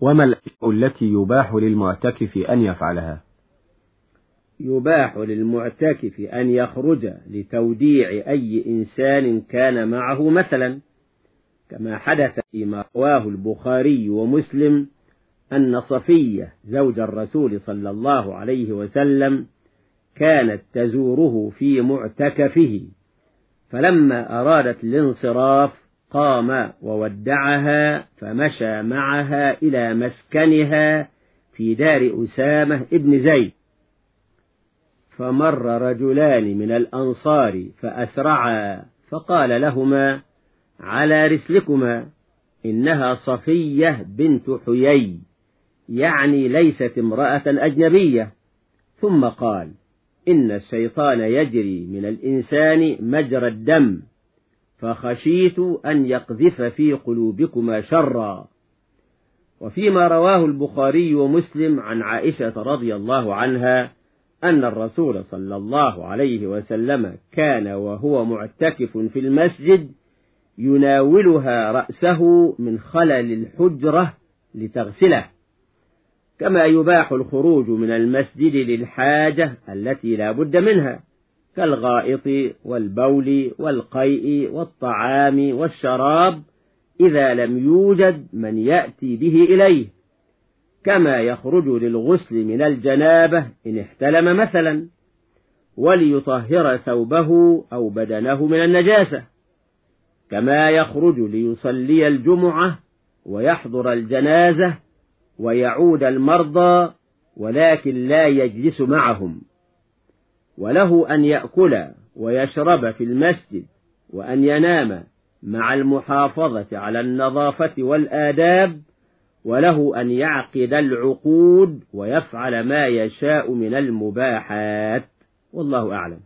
وما الأشياء التي يباح للمعتكف أن يفعلها؟ يباح للمعتكف أن يخرج لتوديع أي إنسان كان معه مثلا كما حدث فيما رواه البخاري ومسلم أن صفية زوج الرسول صلى الله عليه وسلم كانت تزوره في معتكفه فلما أرادت الانصراف قام وودعها فمشى معها إلى مسكنها في دار أسامة ابن زيد. فمر رجلان من الأنصار فأسرعا فقال لهما على رسلكما إنها صفية بنت حيي يعني ليست امرأة أجنبية. ثم قال إن الشيطان يجري من الإنسان مجرى الدم. فخشيت أن يقذف في قلوبكما شرا. وفيما رواه البخاري ومسلم عن عائشة رضي الله عنها أن الرسول صلى الله عليه وسلم كان وهو معتكف في المسجد يناولها رأسه من خلل الحجرة لتغسله. كما يباح الخروج من المسجد للحاجة التي لا بد منها. كالغائط والبول والقيء والطعام والشراب إذا لم يوجد من يأتي به إليه. كما يخرج للغسل من الجنابة إن احتلم مثلا وليطهر ثوبه أو بدنه من النجاسة. كما يخرج ليصلي الجمعة ويحضر الجنازة ويعود المرضى ولكن لا يجلس معهم. وله أن يأكل ويشرب في المسجد وأن ينام مع المحافظة على النظافة والآداب وله أن يعقد العقود ويفعل ما يشاء من المباحات. والله أعلم.